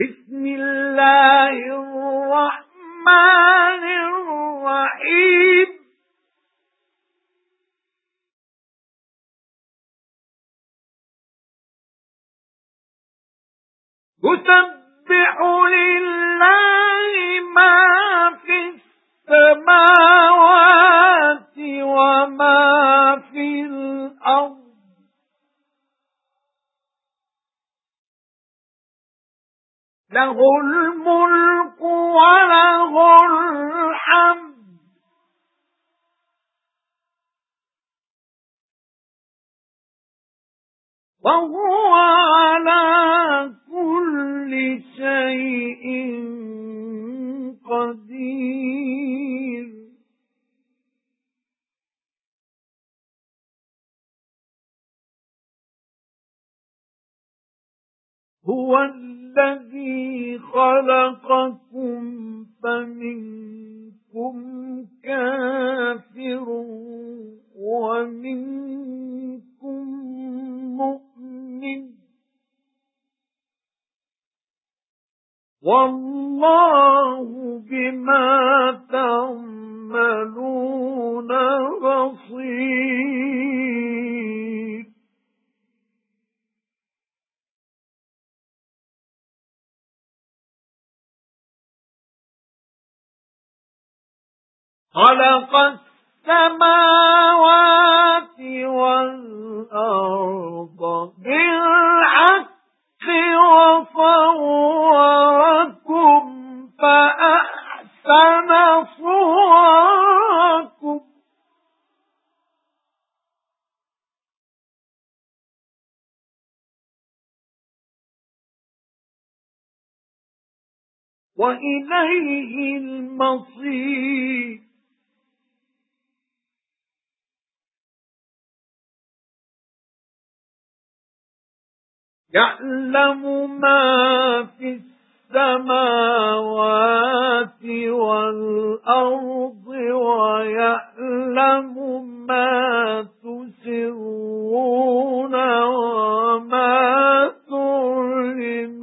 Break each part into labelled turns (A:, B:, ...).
A: بسم الله الرحمن الرحيم. يسبح له الملك وله الحمد. وهو على هو الذي خلقكم فمنكم كافر ومنكم مؤمن. والله خلق السماوات والأرض بالحق وصوركم فأحسن صوركم. وإليه المصير. يَعْلَمُ مَا فِي السَّمَاوَاتِ وَالْأَرْضِ وَيَعْلَمُ مَا تُسِرُّونَ وَمَا تُعْلِنُونَ.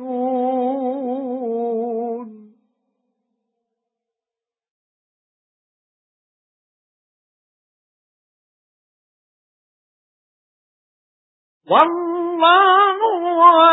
A: وَاللَّهُ وَلِيٌّ